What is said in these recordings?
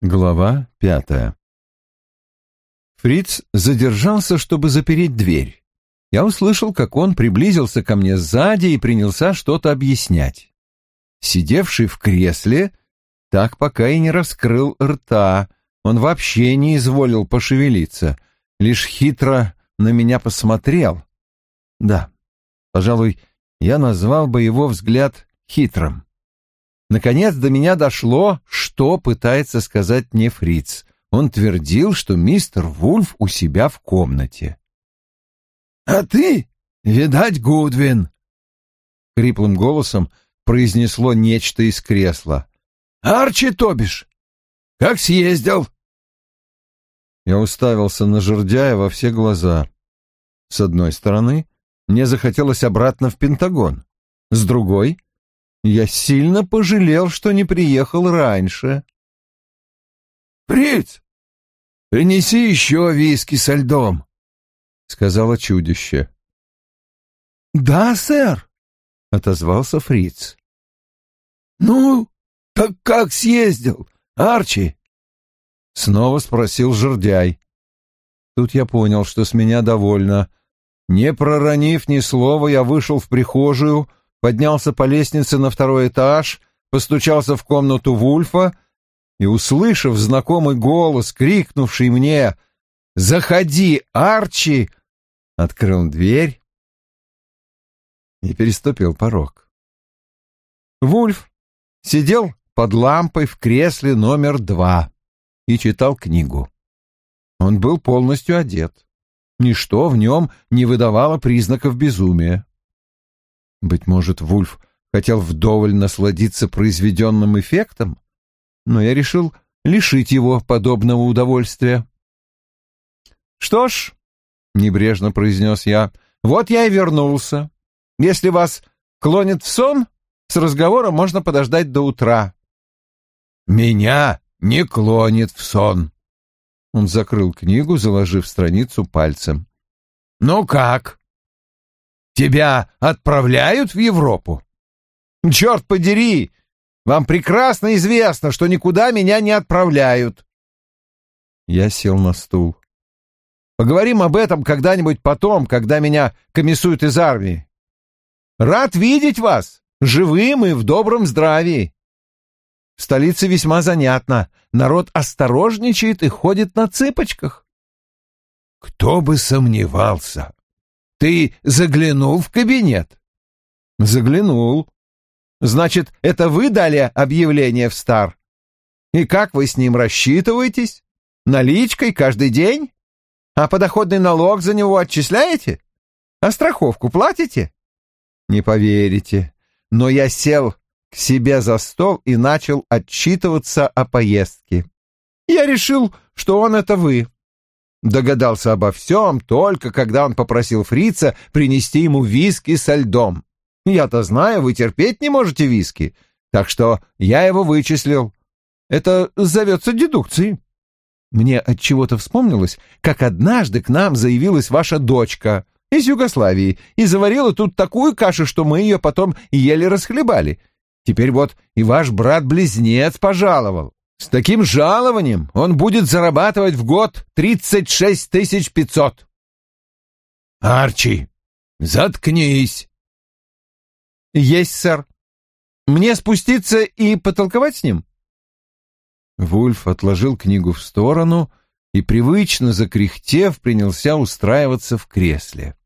Глава пятая Фриц задержался, чтобы запереть дверь. Я услышал, как он приблизился ко мне сзади и принялся что-то объяснять. Сидевший в кресле так пока и не раскрыл рта, он вообще не изволил пошевелиться, лишь хитро на меня посмотрел. Да, пожалуй, я назвал бы его взгляд хитрым. Наконец до меня дошло, что пытается сказать мне фриц. Он твердил, что мистер Вульф у себя в комнате. «А ты, видать, Гудвин!» Хриплым голосом произнесло нечто из кресла. «Арчи, то бишь! Как съездил?» Я уставился на жердяя во все глаза. С одной стороны, мне захотелось обратно в Пентагон. С другой, я сильно пожалел, что не приехал раньше. «Фриц, принеси еще виски со льдом», — сказала чудище. «Да, сэр», — отозвался Фриц. «Ну, так как съездил, Арчи?» Снова спросил жердяй. Тут я понял, что с меня довольно. Не проронив ни слова, я вышел в прихожую, поднялся по лестнице на второй этаж, постучался в комнату Вульфа и, услышав знакомый голос, крикнувший мне «Заходи, Арчи!», открыл дверь и переступил порог. Вульф сидел под лампой в кресле номер два и читал книгу. Он был полностью одет. Ничто в нем не выдавало признаков безумия. Быть может, Вульф хотел вдоволь насладиться произведенным эффектом, но я решил лишить его подобного удовольствия. «Что ж», — небрежно произнес я, — «вот я и вернулся. Если вас клонит в сон, с разговором можно подождать до утра». «Меня не клонит в сон». Он закрыл книгу, заложив страницу пальцем. «Ну как? Тебя отправляют в Европу?» «Черт подери! Вам прекрасно известно, что никуда меня не отправляют». Я сел на стул. «Поговорим об этом когда-нибудь потом, когда меня комиссуют из армии. Рад видеть вас, живым и в добром здравии. В столице весьма занятно. Народ осторожничает и ходит на цыпочках. Кто бы сомневался. Ты заглянул в кабинет? Заглянул. Значит, это вы дали объявление в Стар? И как вы с ним рассчитываетесь? Наличкой каждый день? А подоходный налог за него отчисляете? А страховку платите? Не поверите, но я сел к себе за стол и начал отчитываться о поездке. Я решил, что он это вы. Догадался обо всем только когда он попросил фрица принести ему виски со льдом. Я-то знаю, вы терпеть не можете виски, так что я его вычислил. Это зовется дедукцией. Мне от чего-то вспомнилось, как однажды к нам заявилась ваша дочка из Югославии и заварила тут такую кашу, что мы ее потом еле расхлебали. Теперь вот и ваш брат-близнец пожаловал. С таким жалованием он будет зарабатывать в год тридцать шесть тысяч пятьсот. Арчи, заткнись. Есть, сэр. Мне спуститься и потолковать с ним? Вульф отложил книгу в сторону и, привычно закряхтев, принялся устраиваться в кресле.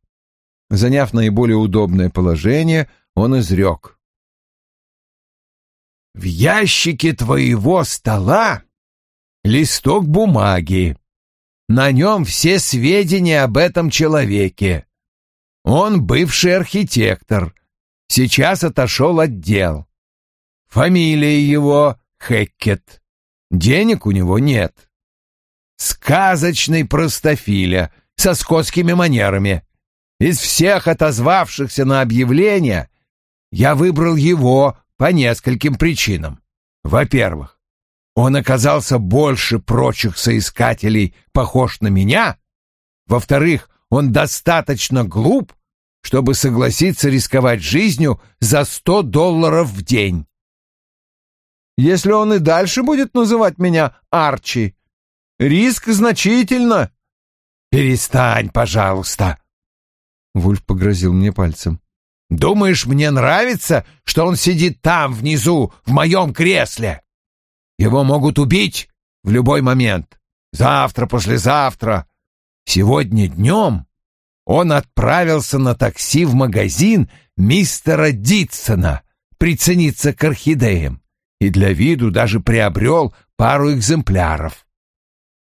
Заняв наиболее удобное положение, он изрек. В ящике твоего стола листок бумаги. На нем все сведения об этом человеке. Он бывший архитектор, сейчас отошел от дел. Фамилия его Хеккет. Денег у него нет. Сказочный простофиля, со скотскими манерами. Из всех отозвавшихся на объявление я выбрал его по нескольким причинам. Во-первых, он оказался больше прочих соискателей похож на меня. Во-вторых, он достаточно глуп, чтобы согласиться рисковать жизнью за сто долларов в день. если он и дальше будет называть меня Арчи. Риск значительно. Перестань, пожалуйста. Вульф погрозил мне пальцем. Думаешь, мне нравится, что он сидит там, внизу, в моем кресле? Его могут убить в любой момент. Завтра, послезавтра. Сегодня днем он отправился на такси в магазин мистера Дитсона прицениться к орхидеям и для виду даже приобрел пару экземпляров.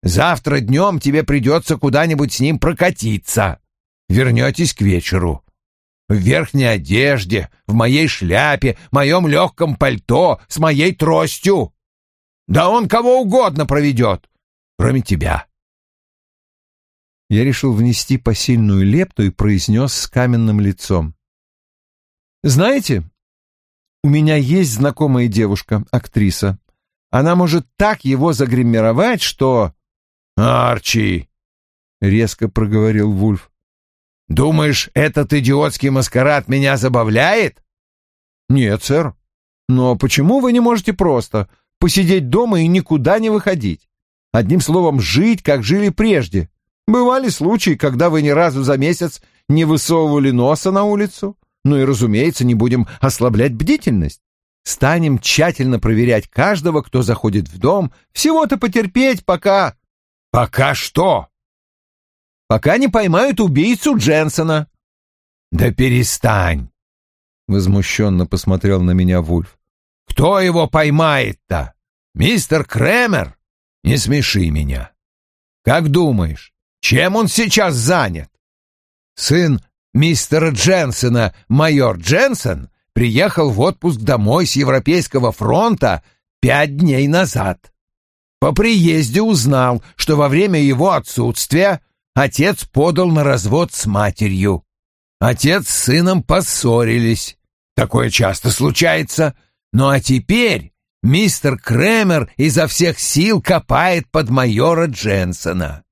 Завтра днем тебе придется куда-нибудь с ним прокатиться. Вернетесь к вечеру. В верхней одежде, в моей шляпе, моем легком пальто, с моей тростью. Да он кого угодно проведет, кроме тебя. Я решил внести посильную лепту и произнес с каменным лицом. «Знаете, у меня есть знакомая девушка, актриса. Она может так его загримировать, что...» «Арчи!» — резко проговорил Вульф. «Думаешь, этот идиотский маскарад меня забавляет?» «Нет, сэр. Но почему вы не можете просто посидеть дома и никуда не выходить? Одним словом, жить, как жили прежде. Бывали случаи, когда вы ни разу за месяц не высовывали носа на улицу. Ну и, разумеется, не будем ослаблять бдительность. Станем тщательно проверять каждого, кто заходит в дом, всего-то потерпеть, пока... Пока что? Пока не поймают убийцу Дженсона. Да перестань! Возмущенно посмотрел на меня Вульф. Кто его поймает-то? Мистер Кремер? Не смеши меня. Как думаешь, чем он сейчас занят? Сын мистера Дженсона, майор Дженсен, приехал в отпуск домой с Европейского фронта пять дней назад. По приезде узнал, что во время его отсутствия отец подал на развод с матерью. Отец с сыном поссорились. Такое часто случается. Ну а теперь мистер Кремер изо всех сил копает под майора Дженсона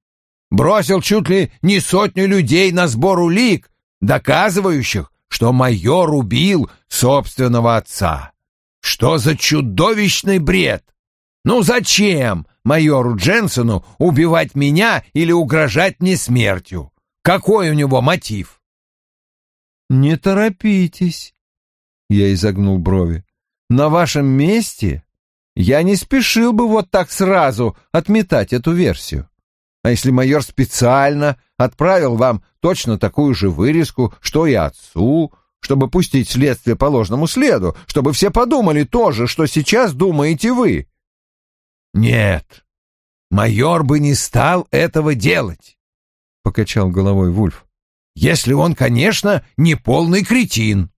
бросил чуть ли не сотню людей на сбор улик, доказывающих, что майор убил собственного отца. Что за чудовищный бред! Ну зачем майору Дженсону убивать меня или угрожать мне смертью? Какой у него мотив? Не торопитесь, я изогнул брови. На вашем месте я не спешил бы вот так сразу отметать эту версию. А если майор специально отправил вам точно такую же вырезку, что и отцу, чтобы пустить следствие по ложному следу, чтобы все подумали то же, что сейчас думаете вы? Нет, майор бы не стал этого делать, — покачал головой Вульф. Если он, конечно, не полный кретин.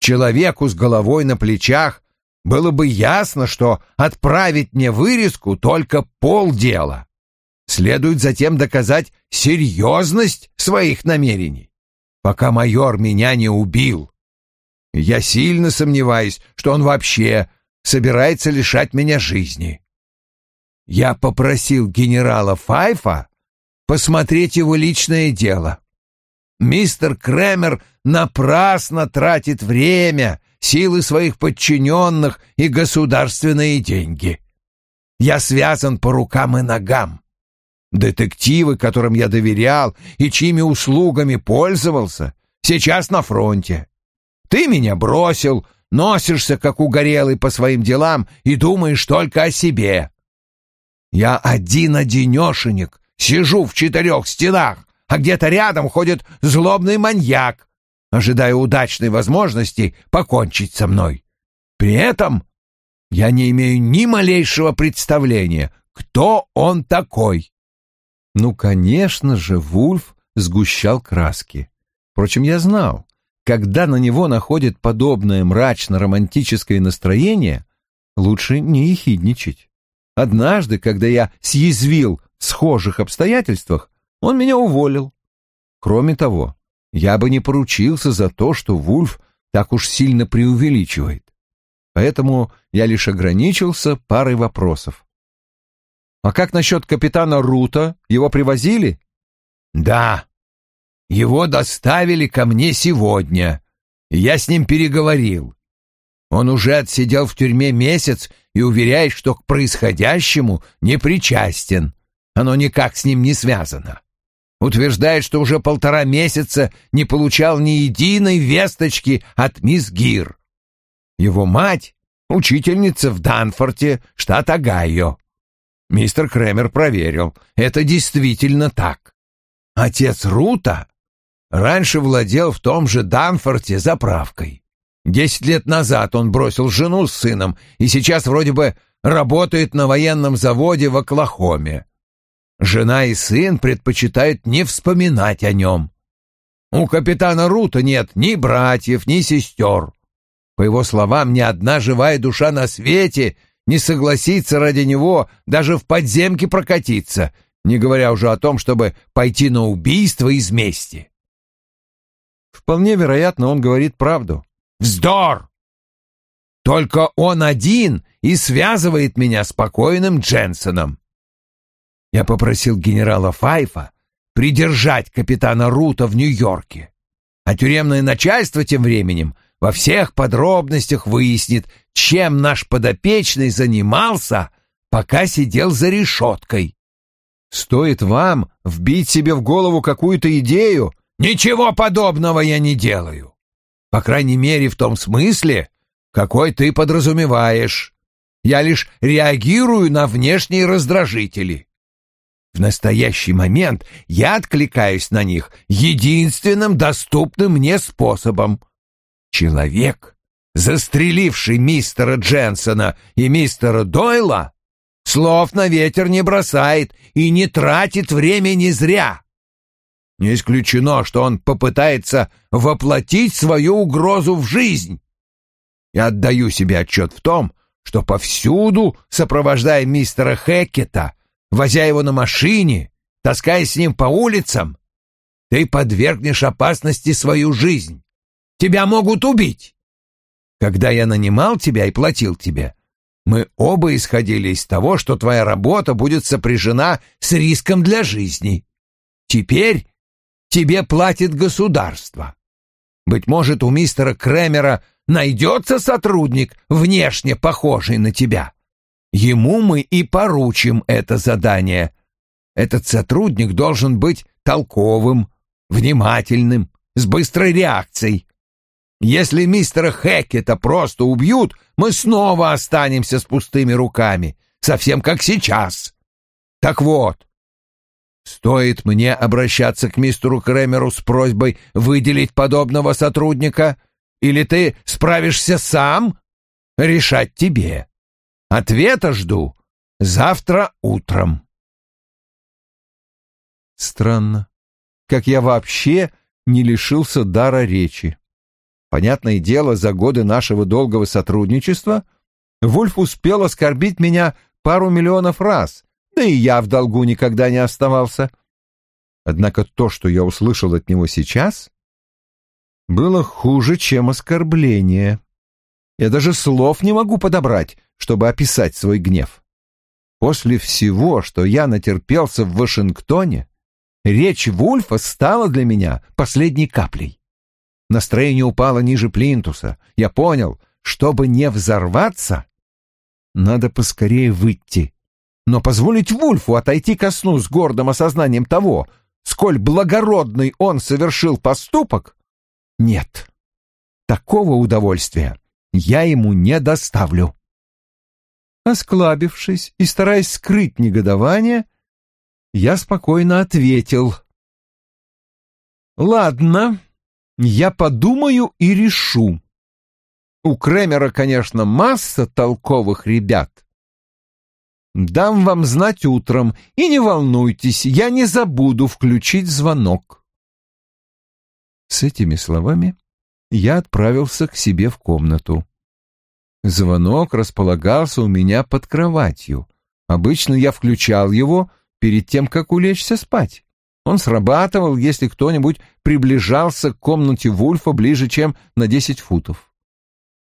Человеку с головой на плечах было бы ясно, что отправить мне вырезку только полдела. Следует затем доказать серьезность своих намерений, пока майор меня не убил. Я сильно сомневаюсь, что он вообще собирается лишать меня жизни. Я попросил генерала Файфа посмотреть его личное дело. Мистер Кремер напрасно тратит время, силы своих подчиненных и государственные деньги. Я связан по рукам и ногам. Детективы, которым я доверял и чьими услугами пользовался, сейчас на фронте. Ты меня бросил, носишься, как угорелый по своим делам и думаешь только о себе. Я один-одинешенек, сижу в четырех стенах, а где-то рядом ходит злобный маньяк, ожидая удачной возможности покончить со мной. При этом я не имею ни малейшего представления, кто он такой. Ну, конечно же, Вульф сгущал краски. Впрочем, я знал, когда на него находит подобное мрачно-романтическое настроение, лучше не ехидничать. Однажды, когда я съязвил в схожих обстоятельствах, он меня уволил. Кроме того, я бы не поручился за то, что Вульф так уж сильно преувеличивает. Поэтому я лишь ограничился парой вопросов. А как насчет капитана Рута? Его привозили? Да. Его доставили ко мне сегодня. Я с ним переговорил. Он уже отсидел в тюрьме месяц и уверяет, что к происходящему не причастен. Оно никак с ним не связано. Утверждает, что уже полтора месяца не получал ни единой весточки от мисс Гир. Его мать — учительница в Данфорте, штат Огайо. Мистер Кремер проверил. Это действительно так. Отец Рута раньше владел в том же Данфорте заправкой. Десять лет назад он бросил жену с сыном и сейчас вроде бы работает на военном заводе в Оклахоме. Жена и сын предпочитают не вспоминать о нем. У капитана Рута нет ни братьев, ни сестер. По его словам, ни одна живая душа на свете не согласится ради него даже в подземке прокатиться, не говоря уже о том, чтобы пойти на убийство из мести. Вполне вероятно, он говорит правду. Вздор! Только он один и связывает меня с покойным Дженсоном. Я попросил генерала Файфа придержать капитана Рута в Нью-Йорке, а тюремное начальство тем временем во всех подробностях выяснит, чем наш подопечный занимался, пока сидел за решеткой. Стоит вам вбить себе в голову какую-то идею, ничего подобного я не делаю. По крайней мере, в том смысле, какой ты подразумеваешь. Я лишь реагирую на внешние раздражители. В настоящий момент я откликаюсь на них единственным доступным мне способом. Человек, застреливший мистера Дженсона и мистера Дойла, слов на ветер не бросает и не тратит времени зря. Не исключено, что он попытается воплотить свою угрозу в жизнь. Я отдаю себе отчет в том, что повсюду, сопровождая мистера Хеккета, возя его на машине, таская с ним по улицам, ты подвергнешь опасности свою жизнь. Тебя могут убить. Когда я нанимал тебя и платил тебе, мы оба исходили из того, что твоя работа будет сопряжена с риском для жизни. Теперь тебе платит государство. Быть может, у мистера Кремера найдется сотрудник, внешне похожий на тебя. Ему мы и поручим это задание. Этот сотрудник должен быть толковым, внимательным, с быстрой реакцией. Если мистера Хеккета просто убьют, мы снова останемся с пустыми руками, совсем как сейчас. Так вот, стоит мне обращаться к мистеру Кремеру с просьбой выделить подобного сотрудника, или ты справишься сам, решать тебе. Ответа жду завтра утром. Странно, как я вообще не лишился дара речи. Понятное дело, за годы нашего долгого сотрудничества Вульф успел оскорбить меня пару миллионов раз, да и я в долгу никогда не оставался. Однако то, что я услышал от него сейчас, было хуже, чем оскорбление. Я даже слов не могу подобрать, чтобы описать свой гнев. После всего, что я натерпелся в Вашингтоне, речь Вульфа стала для меня последней каплей. Настроение упало ниже плинтуса. Я понял, чтобы не взорваться, надо поскорее выйти. Но позволить Вульфу отойти ко сну с гордым осознанием того, сколь благородный он совершил поступок, нет. Такого удовольствия я ему не доставлю. Осклабившись и стараясь скрыть негодование, я спокойно ответил. «Ладно, я подумаю и решу. У Кремера, конечно, масса толковых ребят. Дам вам знать утром, и не волнуйтесь, я не забуду включить звонок. С этими словами я отправился к себе в комнату. Звонок располагался у меня под кроватью. Обычно я включал его перед тем, как улечься спать. Он срабатывал, если кто-нибудь приближался к комнате Вульфа ближе, чем на десять футов.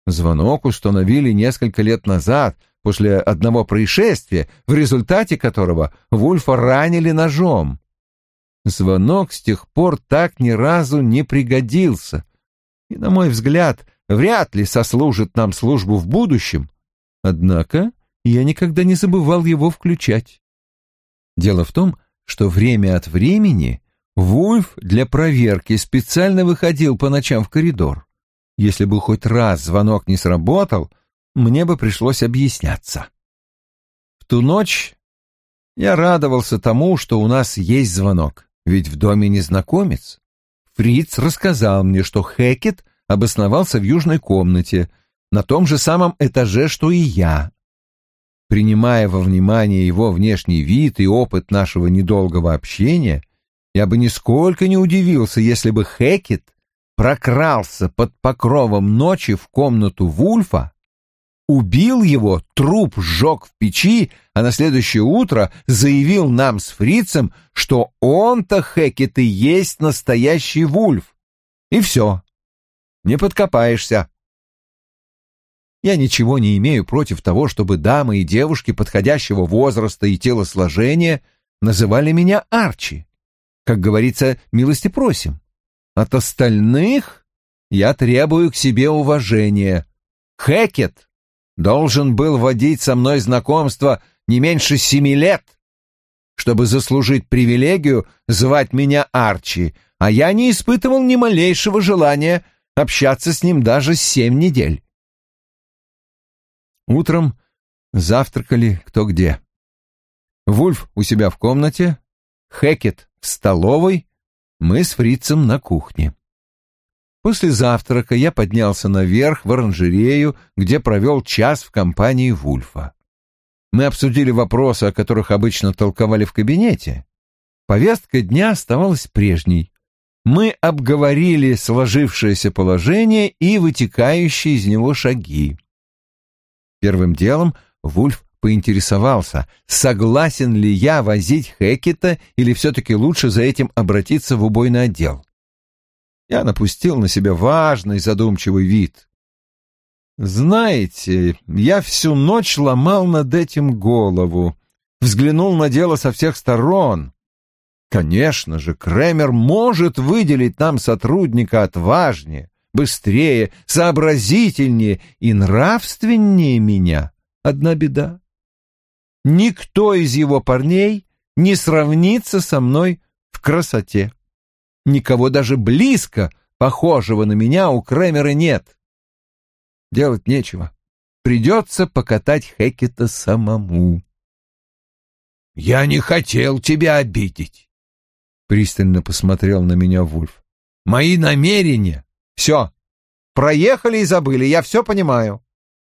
Звонок установили несколько лет назад, после одного происшествия, в результате которого Вульфа ранили ножом. Звонок с тех пор так ни разу не пригодился, и, на мой взгляд, вряд ли сослужит нам службу в будущем, Однако я никогда не забывал его включать. Дело в том, что время от времени Вульф для проверки специально выходил по ночам в коридор. Если бы хоть раз звонок не сработал, мне бы пришлось объясняться. В ту ночь я радовался тому, что у нас есть звонок, ведь в доме незнакомец. Фриц рассказал мне, что Хекет обосновался в южной комнате, на том же самом этаже, что и я. Принимая во внимание его внешний вид и опыт нашего недолгого общения, я бы нисколько не удивился, если бы Хекет прокрался под покровом ночи в комнату Вульфа, убил его, труп сжег в печи, а на следующее утро заявил нам с фрицем, что он-то Хекет и есть настоящий Вульф. И все. Не подкопаешься. Я ничего не имею против того, чтобы дамы и девушки подходящего возраста и телосложения называли меня Арчи. Как говорится, милости просим. От остальных я требую к себе уважения. Хекет должен был водить со мной знакомство не меньше семи лет, чтобы заслужить привилегию звать меня Арчи, а я не испытывал ни малейшего желания общаться с ним даже семь недель. Утром завтракали кто где. Вульф у себя в комнате, Хекет в столовой, мы с фрицем на кухне. После завтрака я поднялся наверх в оранжерею, где провел час в компании Вульфа. Мы обсудили вопросы, о которых обычно толковали в кабинете. Повестка дня оставалась прежней. Мы обговорили сложившееся положение и вытекающие из него шаги. Первым делом Вульф поинтересовался, согласен ли я возить Хекета или все-таки лучше за этим обратиться в убойный отдел. Я напустил на себя важный задумчивый вид. Знаете, я всю ночь ломал над этим голову, взглянул на дело со всех сторон. Конечно же, Кремер может выделить нам сотрудника отважнее, быстрее, сообразительнее и нравственнее меня. Одна беда. Никто из его парней не сравнится со мной в красоте. Никого даже близко похожего на меня у Кремера нет. Делать нечего. Придется покатать Хекета самому. «Я не хотел тебя обидеть», — пристально посмотрел на меня Вульф. «Мои намерения все. Проехали и забыли, я все понимаю.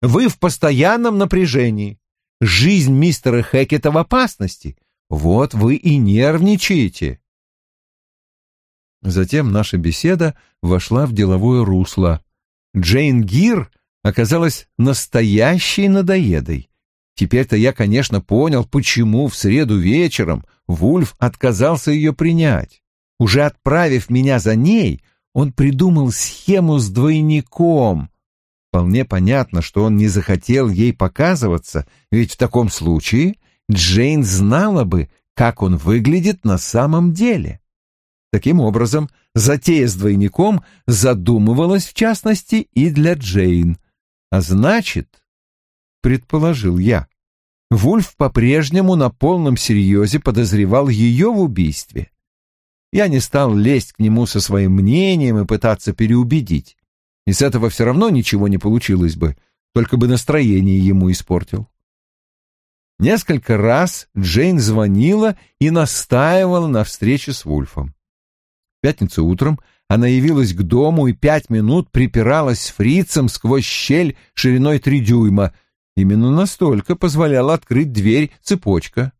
Вы в постоянном напряжении. Жизнь мистера Хекета в опасности. Вот вы и нервничаете. Затем наша беседа вошла в деловое русло. Джейн Гир оказалась настоящей надоедой. Теперь-то я, конечно, понял, почему в среду вечером Вульф отказался ее принять. Уже отправив меня за ней, он придумал схему с двойником. Вполне понятно, что он не захотел ей показываться, ведь в таком случае Джейн знала бы, как он выглядит на самом деле. Таким образом, затея с двойником задумывалась, в частности, и для Джейн. А значит, предположил я, Вульф по-прежнему на полном серьезе подозревал ее в убийстве. Я не стал лезть к нему со своим мнением и пытаться переубедить. И с этого все равно ничего не получилось бы, только бы настроение ему испортил. Несколько раз Джейн звонила и настаивала на встрече с Вульфом. Пятницу утром она явилась к дому и пять минут припиралась с фрицем сквозь щель шириной три дюйма. Именно настолько позволяла открыть дверь цепочка.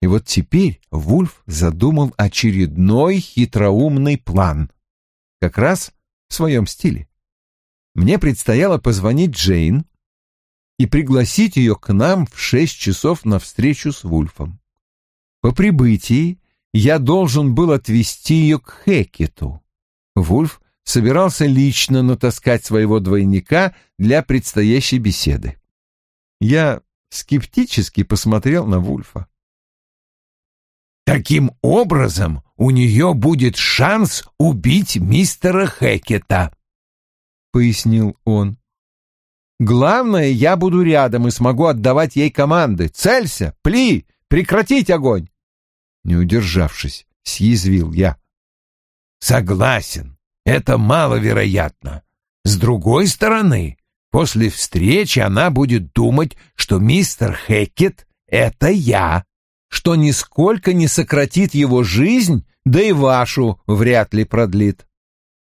И вот теперь Вульф задумал очередной хитроумный план. Как раз в своем стиле. Мне предстояло позвонить Джейн и пригласить ее к нам в шесть часов на встречу с Вульфом. По прибытии я должен был отвезти ее к Хекету. Вульф собирался лично натаскать своего двойника для предстоящей беседы. Я скептически посмотрел на Вульфа. Таким образом, у нее будет шанс убить мистера Хекета, — пояснил он. Главное, я буду рядом и смогу отдавать ей команды. Целься, пли, прекратить огонь!» Не удержавшись, съязвил я. «Согласен, это маловероятно. С другой стороны, после встречи она будет думать, что мистер Хекет — это я, что нисколько не сократит его жизнь, да и вашу вряд ли продлит».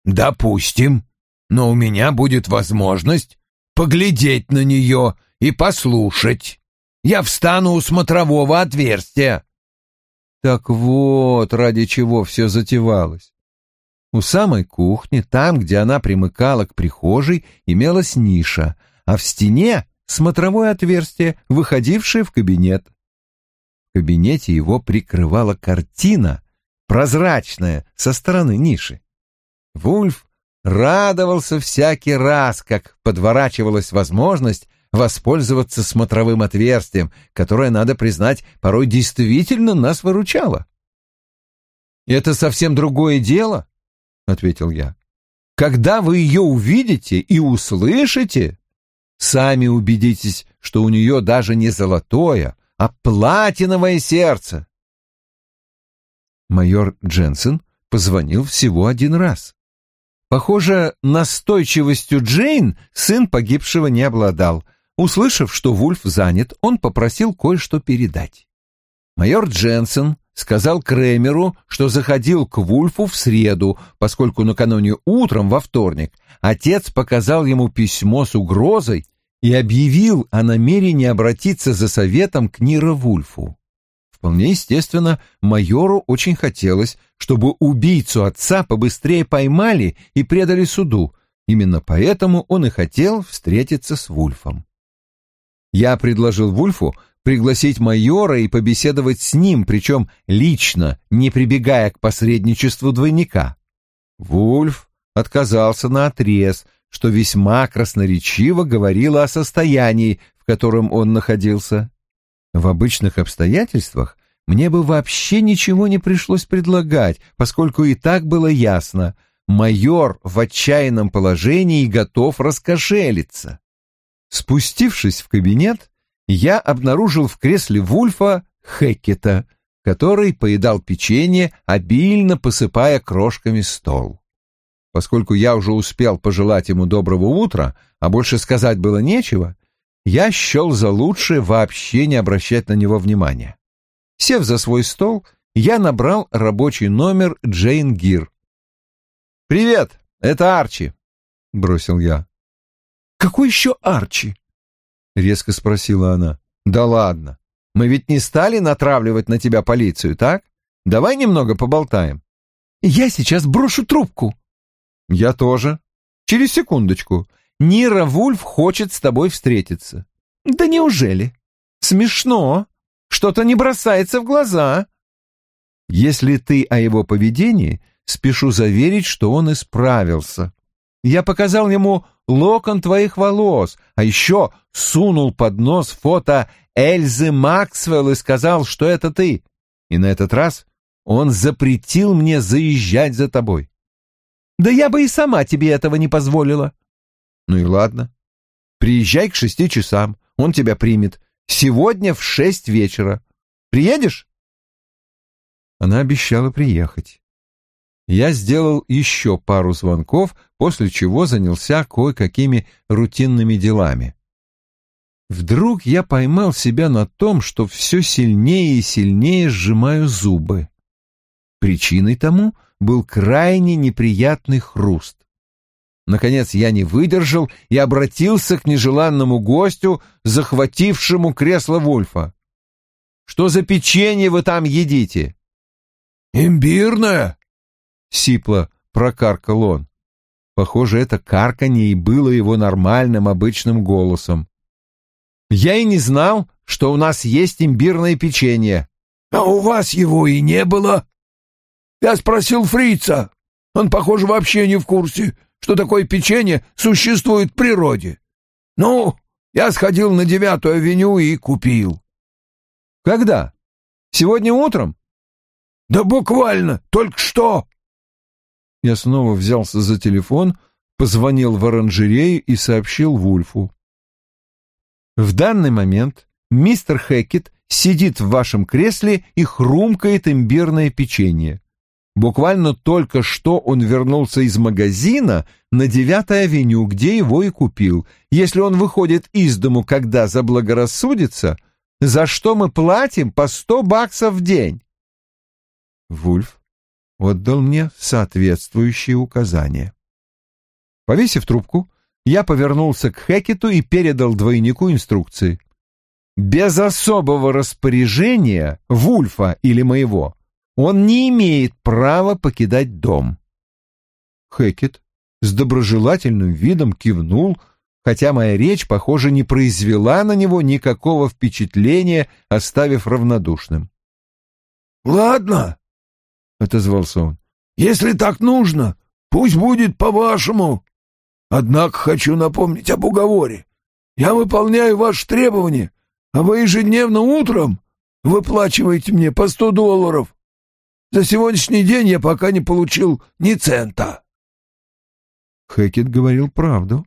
«Допустим, но у меня будет возможность поглядеть на нее и послушать. Я встану у смотрового отверстия. Так вот, ради чего все затевалось. У самой кухни, там, где она примыкала к прихожей, имелась ниша, а в стене — смотровое отверстие, выходившее в кабинет. В кабинете его прикрывала картина, прозрачная, со стороны ниши. Вульф радовался всякий раз, как подворачивалась возможность воспользоваться смотровым отверстием, которое, надо признать, порой действительно нас выручало. «Это совсем другое дело», — ответил я. «Когда вы ее увидите и услышите, сами убедитесь, что у нее даже не золотое, а платиновое сердце». Майор Дженсен позвонил всего один раз. Похоже, настойчивостью Джейн сын погибшего не обладал. Услышав, что Вульф занят, он попросил кое-что передать. Майор Дженсен сказал Кремеру, что заходил к Вульфу в среду, поскольку накануне утром, во вторник, отец показал ему письмо с угрозой и объявил о намерении обратиться за советом к Ниро Вульфу. Вполне естественно, майору очень хотелось, чтобы убийцу отца побыстрее поймали и предали суду. Именно поэтому он и хотел встретиться с Вульфом. Я предложил Вульфу пригласить майора и побеседовать с ним, причем лично, не прибегая к посредничеству двойника. Вульф отказался на отрез, что весьма красноречиво говорило о состоянии, в котором он находился. В обычных обстоятельствах мне бы вообще ничего не пришлось предлагать, поскольку и так было ясно, майор в отчаянном положении и готов раскошелиться. Спустившись в кабинет, я обнаружил в кресле Вульфа Хеккета, который поедал печенье, обильно посыпая крошками стол. Поскольку я уже успел пожелать ему доброго утра, а больше сказать было нечего, я счел за лучшее вообще не обращать на него внимания. Сев за свой стол, я набрал рабочий номер Джейн Гир. «Привет, это Арчи», — бросил я. «Какой еще Арчи?» — резко спросила она. «Да ладно, мы ведь не стали натравливать на тебя полицию, так? Давай немного поболтаем». «Я сейчас брошу трубку». «Я тоже. Через секундочку. Нира Вульф хочет с тобой встретиться». «Да неужели?» «Смешно. Что-то не бросается в глаза». «Если ты о его поведении, спешу заверить, что он исправился. Я показал ему локон твоих волос, а еще сунул под нос фото Эльзы Максвелл и сказал, что это ты. И на этот раз он запретил мне заезжать за тобой. Да я бы и сама тебе этого не позволила. Ну и ладно. Приезжай к шести часам, он тебя примет. Сегодня в шесть вечера. Приедешь? Она обещала приехать. Я сделал еще пару звонков, после чего занялся кое-какими рутинными делами. Вдруг я поймал себя на том, что все сильнее и сильнее сжимаю зубы. Причиной тому был крайне неприятный хруст. Наконец я не выдержал и обратился к нежеланному гостю, захватившему кресло Вульфа. «Что за печенье вы там едите?» «Имбирное!» — сипло прокаркал он. Похоже, это карканье и было его нормальным обычным голосом. «Я и не знал, что у нас есть имбирное печенье». «А у вас его и не было?» «Я спросил фрица. Он, похоже, вообще не в курсе, что такое печенье существует в природе. Ну, я сходил на девятую авеню и купил. Когда? Сегодня утром? Да буквально, только что. Я снова взялся за телефон, позвонил в оранжерею и сообщил Вульфу. В данный момент мистер Хэкет сидит в вашем кресле и хрумкает имбирное печенье. Буквально только что он вернулся из магазина на Девятой авеню, где его и купил. Если он выходит из дому, когда заблагорассудится, за что мы платим по сто баксов в день? Вульф отдал мне соответствующие указания. Повесив трубку, я повернулся к Хекету и передал двойнику инструкции. Без особого распоряжения, Вульфа или моего, он не имеет права покидать дом. Хекет с доброжелательным видом кивнул, хотя моя речь, похоже, не произвела на него никакого впечатления, оставив равнодушным. «Ладно», — отозвался он, — «если так нужно, пусть будет по-вашему. Однако хочу напомнить об уговоре. Я выполняю ваши требования, а вы ежедневно утром выплачиваете мне по сто долларов. За сегодняшний день я пока не получил ни цента. Хэкет говорил правду.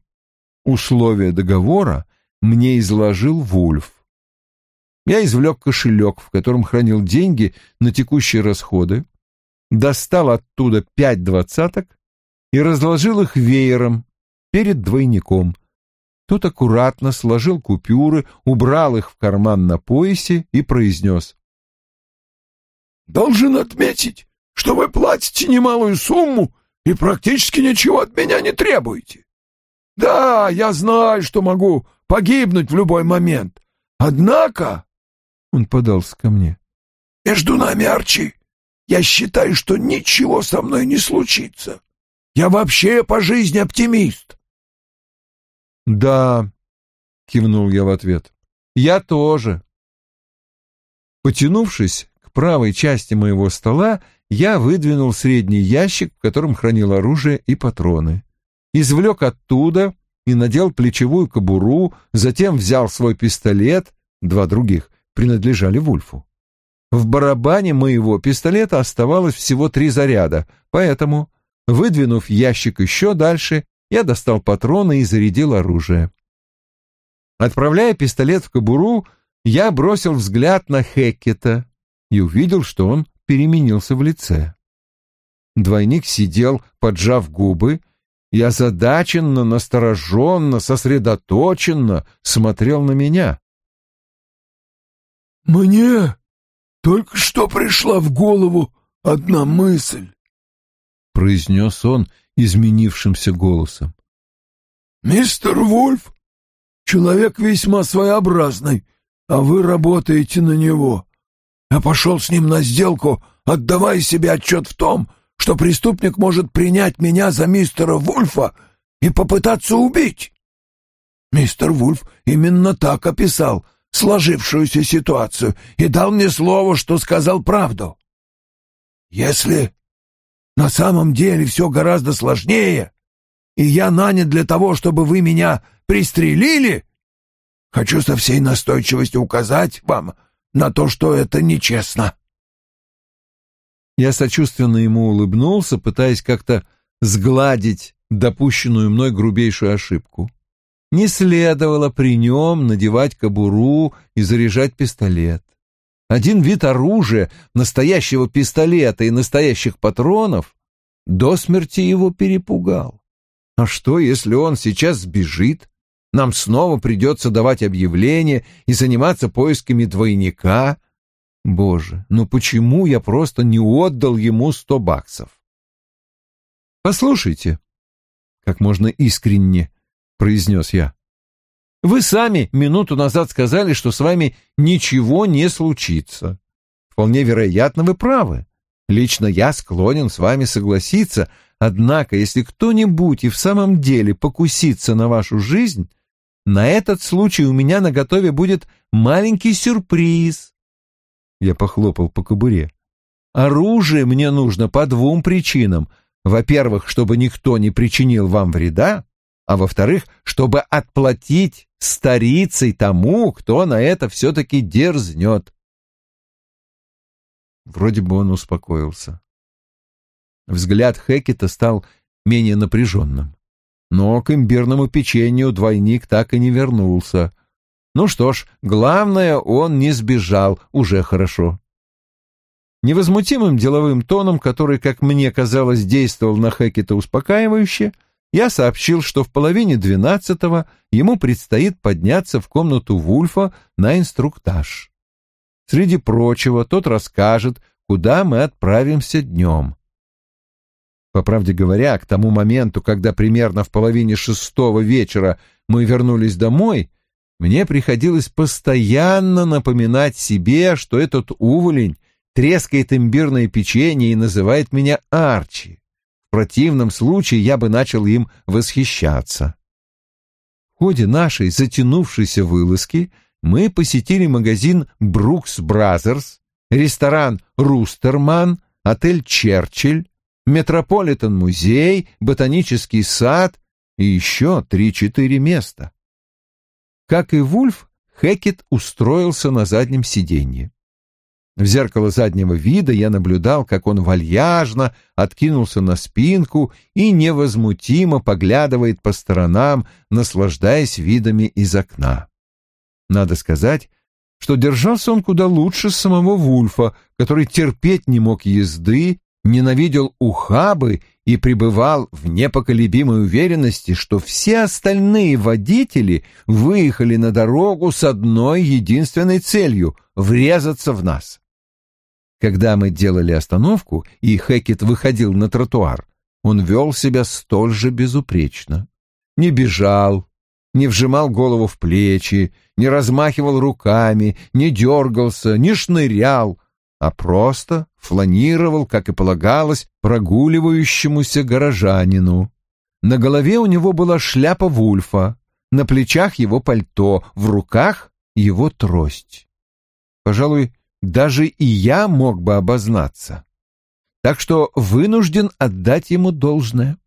Условия договора мне изложил Вульф. Я извлек кошелек, в котором хранил деньги на текущие расходы, достал оттуда пять двадцаток и разложил их веером перед двойником. Тот аккуратно сложил купюры, убрал их в карман на поясе и произнес. «Должен отметить, что вы платите немалую сумму и практически ничего от меня не требуете. Да, я знаю, что могу погибнуть в любой момент. Однако...» Он подался ко мне. «Между нами, Арчи, я считаю, что ничего со мной не случится. Я вообще по жизни оптимист. «Да», — кивнул я в ответ, — «я тоже». Потянувшись к правой части моего стола, я выдвинул средний ящик, в котором хранил оружие и патроны. Извлек оттуда и надел плечевую кобуру, затем взял свой пистолет, два других принадлежали Вульфу. В барабане моего пистолета оставалось всего три заряда, поэтому, выдвинув ящик еще дальше, я достал патроны и зарядил оружие. Отправляя пистолет в кобуру, я бросил взгляд на Хеккета и увидел, что он переменился в лице. Двойник сидел, поджав губы, и озадаченно, настороженно, сосредоточенно смотрел на меня. «Мне только что пришла в голову одна мысль», — произнес он, изменившимся голосом. «Мистер Вульф, человек весьма своеобразный, а вы работаете на него. Я пошел с ним на сделку, отдавая себе отчет в том, что преступник может принять меня за мистера Вульфа и попытаться убить. Мистер Вульф именно так описал сложившуюся ситуацию и дал мне слово, что сказал правду. Если на самом деле все гораздо сложнее, и я нанят для того, чтобы вы меня пристрелили. Хочу со всей настойчивостью указать вам на то, что это нечестно». Я сочувственно ему улыбнулся, пытаясь как-то сгладить допущенную мной грубейшую ошибку. Не следовало при нем надевать кобуру и заряжать пистолет. Один вид оружия, настоящего пистолета и настоящих патронов до смерти его перепугал. А что, если он сейчас сбежит? Нам снова придется давать объявление и заниматься поисками двойника. Боже, ну почему я просто не отдал ему сто баксов? Послушайте, как можно искренне произнес я. Вы сами минуту назад сказали, что с вами ничего не случится. Вполне вероятно, вы правы. Лично я склонен с вами согласиться, однако, если кто-нибудь и в самом деле покусится на вашу жизнь, на этот случай у меня на готове будет маленький сюрприз. Я похлопал по кобуре. Оружие мне нужно по двум причинам. Во-первых, чтобы никто не причинил вам вреда, а во-вторых, чтобы отплатить старицей тому, кто на это все-таки дерзнет. Вроде бы он успокоился. Взгляд Хекета стал менее напряженным. Но к имбирному печенью двойник так и не вернулся. Ну что ж, главное, он не сбежал, уже хорошо. Невозмутимым деловым тоном, который, как мне казалось, действовал на Хекета успокаивающе, я сообщил, что в половине двенадцатого ему предстоит подняться в комнату Вульфа на инструктаж. Среди прочего, тот расскажет, куда мы отправимся днем. По правде говоря, к тому моменту, когда примерно в половине шестого вечера мы вернулись домой, мне приходилось постоянно напоминать себе, что этот уволень трескает имбирное печенье и называет меня Арчи. Противном случае я бы начал им восхищаться. В ходе нашей затянувшейся вылазки мы посетили магазин «Брукс Бразерс», ресторан «Рустерман», отель «Черчилль», Метрополитен-музей, ботанический сад и еще три-четыре места. Как и Вульф, Хекет устроился на заднем сиденье. В зеркало заднего вида я наблюдал, как он вальяжно откинулся на спинку и невозмутимо поглядывает по сторонам, наслаждаясь видами из окна. Надо сказать, что держался он куда лучше самого Вульфа, который терпеть не мог езды ненавидел ухабы и пребывал в непоколебимой уверенности, что все остальные водители выехали на дорогу с одной единственной целью — врезаться в нас. Когда мы делали остановку, и Хекет выходил на тротуар, он вел себя столь же безупречно. Не бежал, не вжимал голову в плечи, не размахивал руками, не дергался, не шнырял, а просто фланировал, как и полагалось, прогуливающемуся горожанину. На голове у него была шляпа Вульфа, на плечах его пальто, в руках его трость. Пожалуй, даже и я мог бы обознаться. Так что вынужден отдать ему должное.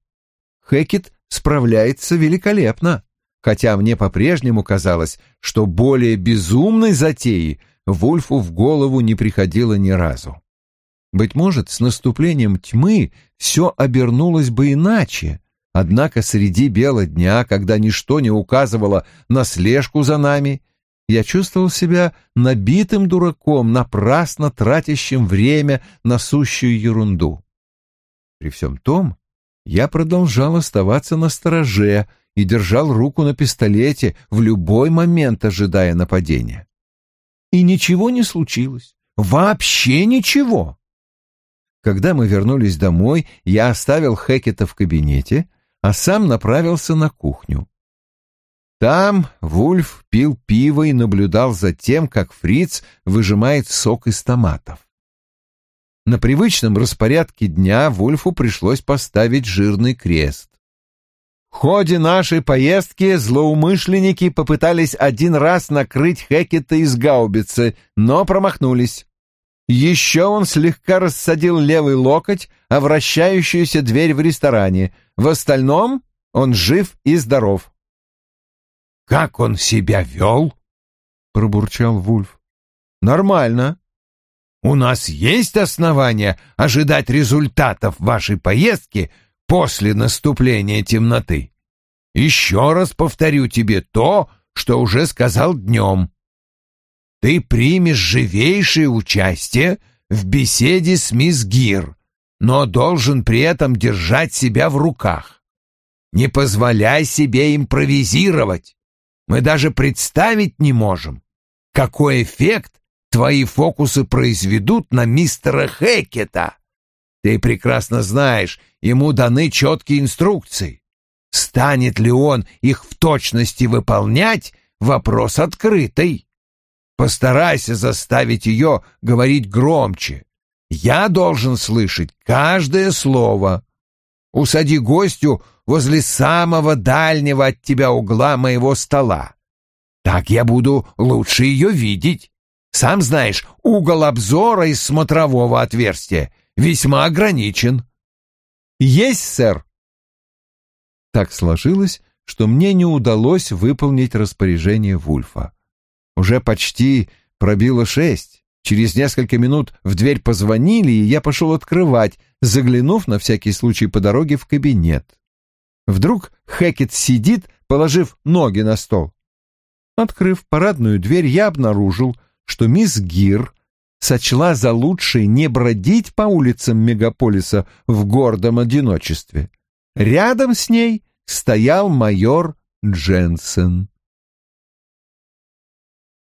Хекет справляется великолепно, хотя мне по-прежнему казалось, что более безумной затеи Вульфу в голову не приходило ни разу. Быть может, с наступлением тьмы все обернулось бы иначе, однако среди бела дня, когда ничто не указывало на слежку за нами, я чувствовал себя набитым дураком, напрасно тратящим время на сущую ерунду. При всем том, я продолжал оставаться на стороже и держал руку на пистолете в любой момент, ожидая нападения и ничего не случилось. Вообще ничего. Когда мы вернулись домой, я оставил Хекета в кабинете, а сам направился на кухню. Там Вульф пил пиво и наблюдал за тем, как Фриц выжимает сок из томатов. На привычном распорядке дня Вульфу пришлось поставить жирный крест. В ходе нашей поездки злоумышленники попытались один раз накрыть Хекета из гаубицы, но промахнулись. Еще он слегка рассадил левый локоть, о вращающуюся дверь в ресторане. В остальном он жив и здоров. «Как он себя вел?» — пробурчал Вульф. «Нормально». «У нас есть основания ожидать результатов вашей поездки после наступления темноты. Еще раз повторю тебе то, что уже сказал днем. Ты примешь живейшее участие в беседе с мисс Гир, но должен при этом держать себя в руках. Не позволяй себе импровизировать. Мы даже представить не можем, какой эффект твои фокусы произведут на мистера Хекета. Ты прекрасно знаешь, ему даны четкие инструкции. Станет ли он их в точности выполнять — вопрос открытый. Постарайся заставить ее говорить громче. Я должен слышать каждое слово. Усади гостю возле самого дальнего от тебя угла моего стола. Так я буду лучше ее видеть. Сам знаешь, угол обзора из смотрового отверстия весьма ограничен. Есть, сэр. Так сложилось, что мне не удалось выполнить распоряжение Вульфа. Уже почти пробило шесть. Через несколько минут в дверь позвонили, и я пошел открывать, заглянув на всякий случай по дороге в кабинет. Вдруг Хэкет сидит, положив ноги на стол. Открыв парадную дверь, я обнаружил, что мисс Гир сочла за лучшее не бродить по улицам мегаполиса в гордом одиночестве. Рядом с ней стоял майор Дженсен.